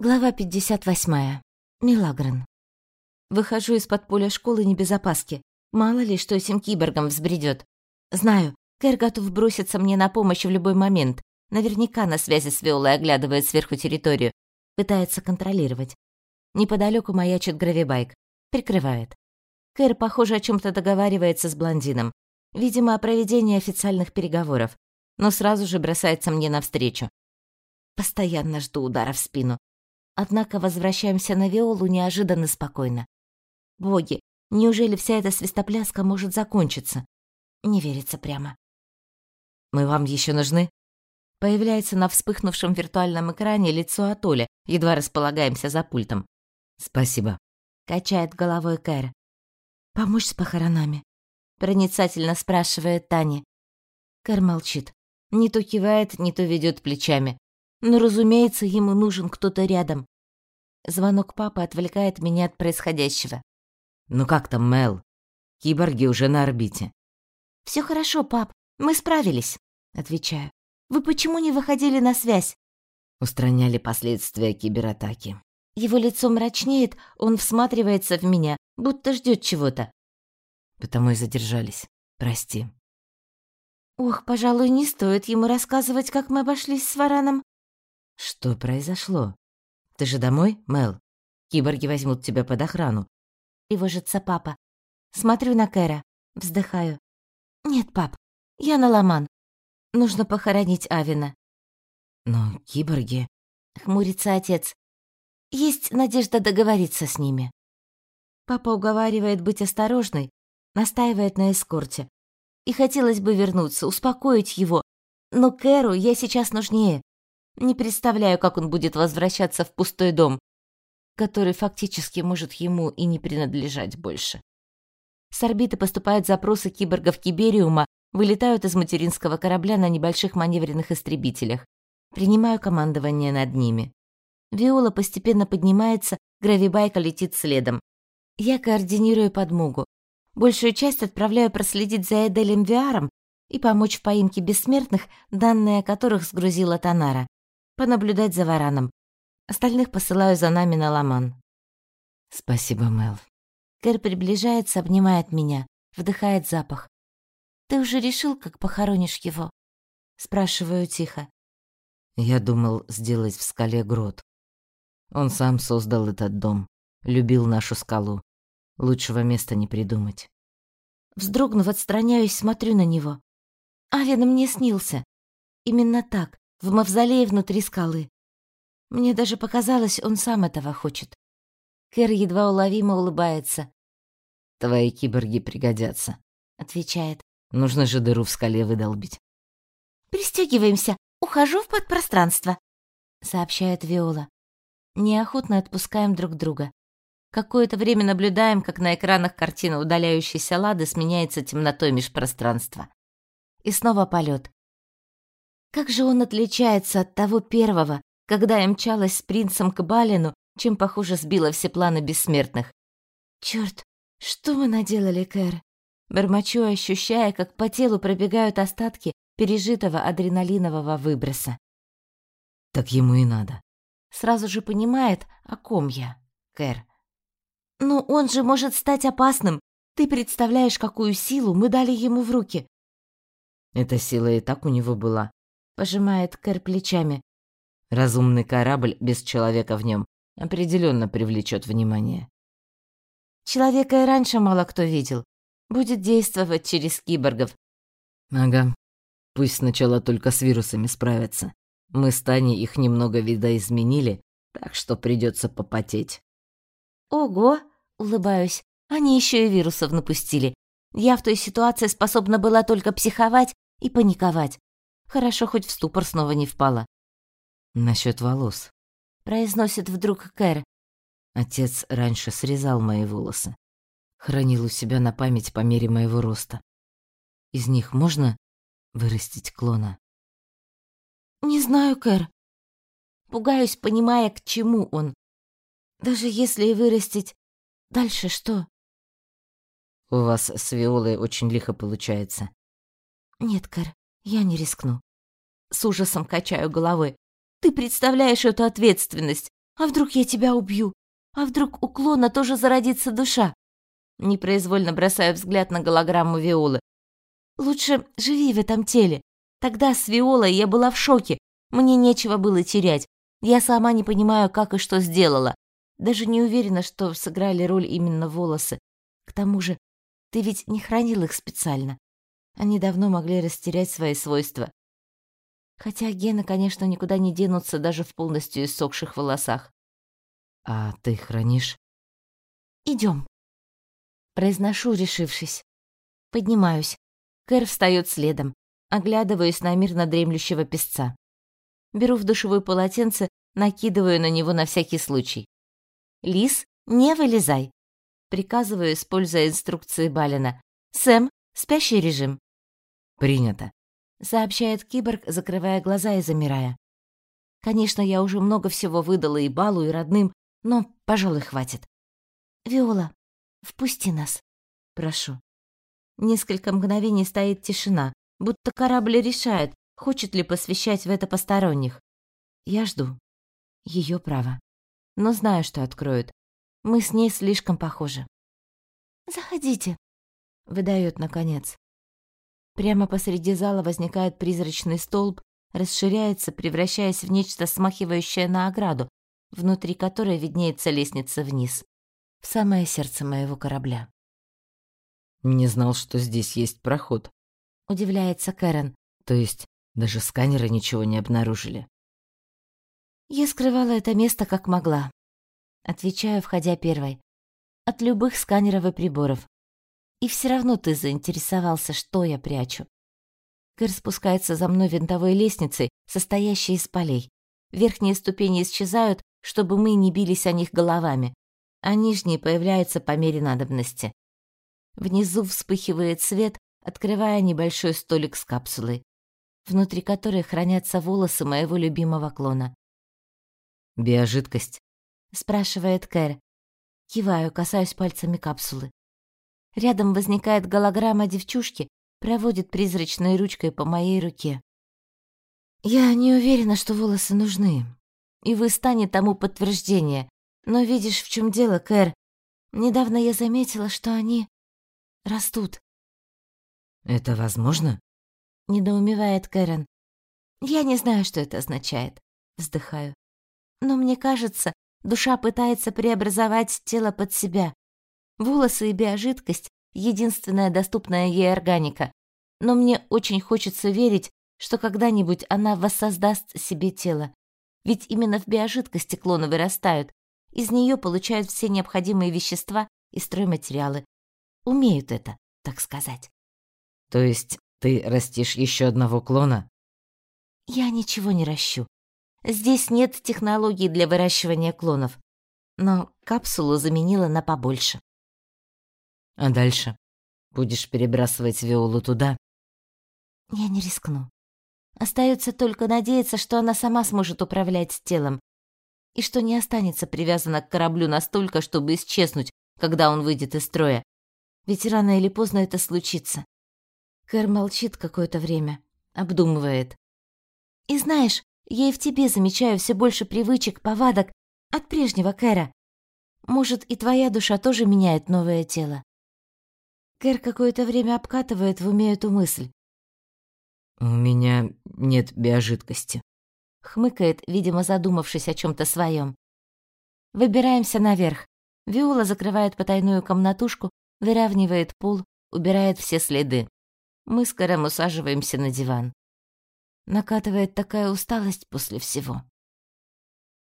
Глава 58. Милагрен. Выхожу из-под поля школы небезопаски. Мало ли, что этим киборгом взбредёт. Знаю, Кэр готов броситься мне на помощь в любой момент. Наверняка на связи с Виолой оглядывает сверху территорию. Пытается контролировать. Неподалёку маячит гравибайк. Прикрывает. Кэр, похоже, о чём-то договаривается с блондином. Видимо, о проведении официальных переговоров. Но сразу же бросается мне навстречу. Постоянно жду удара в спину. Однако возвращаемся на Виолу неожиданно спокойно. Боги, неужели вся эта свистопляска может закончиться? Не верится прямо. «Мы вам еще нужны?» Появляется на вспыхнувшем виртуальном экране лицо Атоля, едва располагаемся за пультом. «Спасибо», — качает головой Кэр. «Помочь с похоронами?» — проницательно спрашивает Таня. Кэр молчит. Не то кивает, не то ведет плечами. Но, разумеется, ему нужен кто-то рядом. Звонок папы отвлекает меня от происходящего. «Ну как там, Мел? Киборги уже на орбите». Все хорошо, пап, мы справились», — отвечаю. «Вы почему не выходили на связь?» Устраняли последствия кибератаки. Его лицо мрачнеет, он всматривается в меня, будто ждет чего-то. Потому и задержались. Прости. Ох, пожалуй, не стоит ему рассказывать, как мы обошлись с Вараном. Что произошло? Ты же домой, Мел? Киборги возьмут тебя под охрану. Тревожится папа. Смотрю на Кэра, вздыхаю. Нет, пап, я на Ломан. Нужно похоронить Авина. Но киборги... Хмурится отец. Есть надежда договориться с ними. Папа уговаривает быть осторожной, настаивает на эскорте. И хотелось бы вернуться, успокоить его. Но Кэру я сейчас нужнее. Не представляю, как он будет возвращаться в пустой дом, который фактически может ему и не принадлежать больше. С орбиты поступают запросы киборгов Кибериума, вылетают из материнского корабля на небольших маневренных истребителях. Принимаю командование над ними. Виола постепенно поднимается, гравибайка летит следом. Я координирую подмогу. Большую часть отправляю проследить за Эделем Виаром и помочь в поимке бессмертных, данные о которых сгрузила Танара понаблюдать за вараном. Остальных посылаю за нами на Ламан. Спасибо, Мел. Кэр приближается, обнимает меня, вдыхает запах. Ты уже решил, как похоронишь его? Спрашиваю тихо. Я думал сделать в скале грот. Он сам создал этот дом, любил нашу скалу. Лучшего места не придумать. Вздрогнув, отстраняюсь, смотрю на него. Авен мне снился. Именно так, в мавзолее внутри скалы. Мне даже показалось, он сам этого хочет. Кэр едва уловимо улыбается. «Твои киборги пригодятся», — отвечает. «Нужно же дыру в скале выдолбить». «Пристёгиваемся, ухожу в подпространство», — сообщает Виола. Неохотно отпускаем друг друга. Какое-то время наблюдаем, как на экранах картина удаляющейся Лады сменяется темнотой межпространства. И снова полет. Как же он отличается от того первого, когда я мчалась с принцем к Балину, чем, похоже, сбила все планы бессмертных. Черт, что мы наделали, Кэр? Бормочу, ощущая, как по телу пробегают остатки пережитого адреналинового выброса. Так ему и надо. Сразу же понимает, о ком я, Кэр. Ну, он же может стать опасным. Ты представляешь, какую силу мы дали ему в руки. Эта сила и так у него была пожимает Кэр плечами. Разумный корабль без человека в нем определенно привлечет внимание. Человека и раньше мало кто видел. Будет действовать через киборгов. Ага. Пусть сначала только с вирусами справятся. Мы с Таней их немного видоизменили, так что придется попотеть. Ого, улыбаюсь. Они еще и вирусов напустили. Я в той ситуации способна была только психовать и паниковать. Хорошо, хоть в ступор снова не впала. Насчет волос. Произносит вдруг Кэр. Отец раньше срезал мои волосы. Хранил у себя на память по мере моего роста. Из них можно вырастить клона? Не знаю, Кэр. Пугаюсь, понимая, к чему он. Даже если и вырастить, дальше что? У вас с Виолой очень лихо получается. Нет, Кэр, я не рискну. С ужасом качаю головой. Ты представляешь эту ответственность? А вдруг я тебя убью? А вдруг у клона тоже зародится душа? Непроизвольно бросаю взгляд на голограмму Виолы. Лучше живи в этом теле. Тогда с Виолой я была в шоке. Мне нечего было терять. Я сама не понимаю, как и что сделала. Даже не уверена, что сыграли роль именно волосы. К тому же, ты ведь не хранил их специально. Они давно могли растерять свои свойства. Хотя гены, конечно, никуда не денутся даже в полностью иссохших волосах. А ты хранишь? Идем. Произношу, решившись. Поднимаюсь. Кэр встает следом. Оглядываюсь на мирно дремлющего песца. Беру в душевое полотенце, накидываю на него на всякий случай. «Лис, не вылезай!» Приказываю, используя инструкции Балина. «Сэм, спящий режим». «Принято», — сообщает киборг, закрывая глаза и замирая. Конечно, я уже много всего выдала и Балу, и родным, но, пожалуй, хватит. «Виола, впусти нас», — прошу. Несколько мгновений стоит тишина, будто корабль решает, хочет ли посвящать в это посторонних. Я жду. Ее право но знаю, что откроют. Мы с ней слишком похожи. «Заходите», — выдает наконец. Прямо посреди зала возникает призрачный столб, расширяется, превращаясь в нечто смахивающее на ограду, внутри которой виднеется лестница вниз, в самое сердце моего корабля. «Не знал, что здесь есть проход», — удивляется Кэрон. «То есть даже сканеры ничего не обнаружили?» Я скрывала это место как могла. Отвечаю, входя первой. От любых сканеров и приборов. И все равно ты заинтересовался, что я прячу. Кэр спускается за мной винтовой лестницей, состоящей из полей. Верхние ступени исчезают, чтобы мы не бились о них головами, а нижние появляются по мере надобности. Внизу вспыхивает свет, открывая небольшой столик с капсулой, внутри которой хранятся волосы моего любимого клона. «Биожидкость?» — спрашивает Кэр. Киваю, касаюсь пальцами капсулы. Рядом возникает голограмма девчушки, проводит призрачной ручкой по моей руке. Я не уверена, что волосы нужны. И вы станет тому подтверждение. Но видишь, в чем дело, Кэр? Недавно я заметила, что они растут. Это возможно? Недоумевает Кэрон. Я не знаю, что это означает. Вздыхаю. Но мне кажется, душа пытается преобразовать тело под себя. Волосы и биожидкость — единственная доступная ей органика. Но мне очень хочется верить, что когда-нибудь она воссоздаст себе тело. Ведь именно в биожидкости клоны вырастают. Из нее получают все необходимые вещества и стройматериалы. Умеют это, так сказать. То есть ты растишь еще одного клона? Я ничего не ращу. Здесь нет технологий для выращивания клонов, но капсулу заменила на побольше. А дальше? Будешь перебрасывать Виолу туда? Я не рискну. Остается только надеяться, что она сама сможет управлять телом и что не останется привязана к кораблю настолько, чтобы исчезнуть, когда он выйдет из строя. Ведь рано или поздно это случится. Кэр молчит какое-то время, обдумывает. И знаешь, я и в тебе замечаю все больше привычек, повадок от прежнего Кэра. Может, и твоя душа тоже меняет новое тело. Кэр какое-то время обкатывает в уме эту мысль. «У меня нет биожидкости», — хмыкает, видимо, задумавшись о чем то своем. Выбираемся наверх. Виола закрывает потайную комнатушку, выравнивает пол, убирает все следы. Мы с Кэром усаживаемся на диван. Накатывает такая усталость после всего.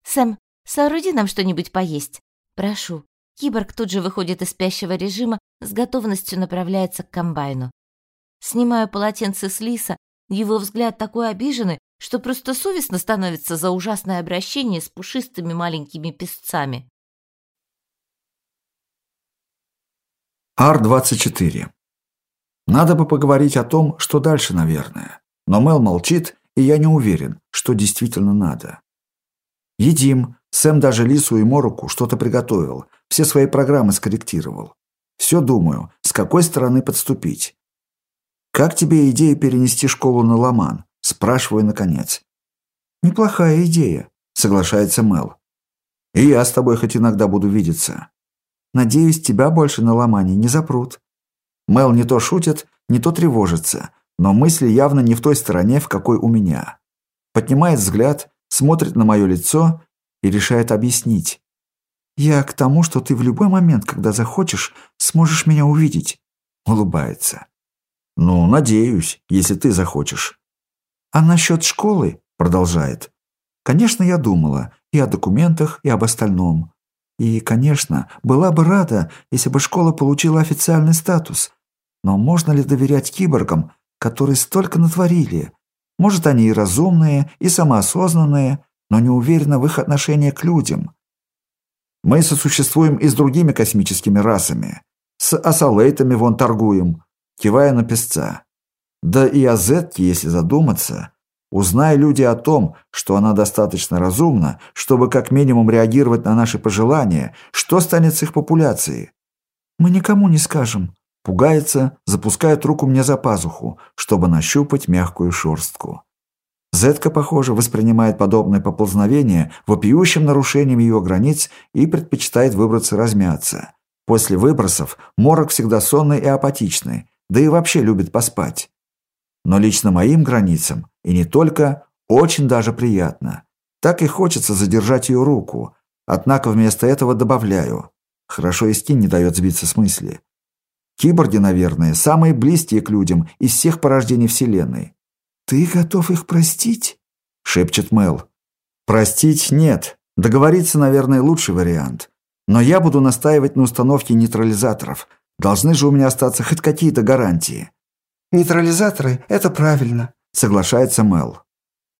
«Сэм, сооруди нам что-нибудь поесть. Прошу». Киборг тут же выходит из спящего режима, с готовностью направляется к комбайну. Снимаю полотенце с лиса, его взгляд такой обиженный, что просто совестно становится за ужасное обращение с пушистыми маленькими песцами. Ар-24. Надо бы поговорить о том, что дальше, наверное. Но Мел молчит, и я не уверен, что действительно надо. Едим. Сэм даже Лису и Моруку что-то приготовил. Все свои программы скорректировал. Все думаю, с какой стороны подступить. «Как тебе идея перенести школу на Ломан?» Спрашиваю наконец. «Неплохая идея», — соглашается Мел. И я с тобой хоть иногда буду видеться. Надеюсь, тебя больше на ломане не запрут. Мел не то шутит, не то тревожится, но мысли явно не в той стороне, в какой у меня. Поднимает взгляд, смотрит на мое лицо и решает объяснить. «Я к тому, что ты в любой момент, когда захочешь, сможешь меня увидеть», — улыбается. «Ну, надеюсь, если ты захочешь». «А насчет школы?» — продолжает. «Конечно, я думала и о документах, и об остальном. И, конечно, была бы рада, если бы школа получила официальный статус. Но можно ли доверять киборгам, которые столько натворили? Может, они и разумные, и самоосознанные, но не уверены в их отношении к людям. Мы сосуществуем и с другими космическими расами. С асалейтами вон торгуем, кивая на песца. Да и о Зетке, если задуматься, Узнай люди о том, что она достаточно разумна, чтобы как минимум реагировать на наши пожелания, что станет с их популяцией? Мы никому не скажем. Пугается, запускает руку мне за пазуху, чтобы нащупать мягкую шерстку. Зетка, похоже, воспринимает подобное поползновение вопиющим нарушением ее границ и предпочитает выбраться размяться. После выбросов морок всегда сонный и апатичный, да и вообще любит поспать. Но лично моим границам, и не только, очень даже приятно. Так и хочется задержать ее руку. Однако вместо этого добавляю. Хорошо и не дает сбиться с мысли. Киборги, наверное, самые близкие к людям из всех порождений Вселенной. «Ты готов их простить?» — шепчет Мел. «Простить нет. Договориться, наверное, лучший вариант. Но я буду настаивать на установке нейтрализаторов. Должны же у меня остаться хоть какие-то гарантии. Нейтрализаторы – это правильно», – соглашается Мел.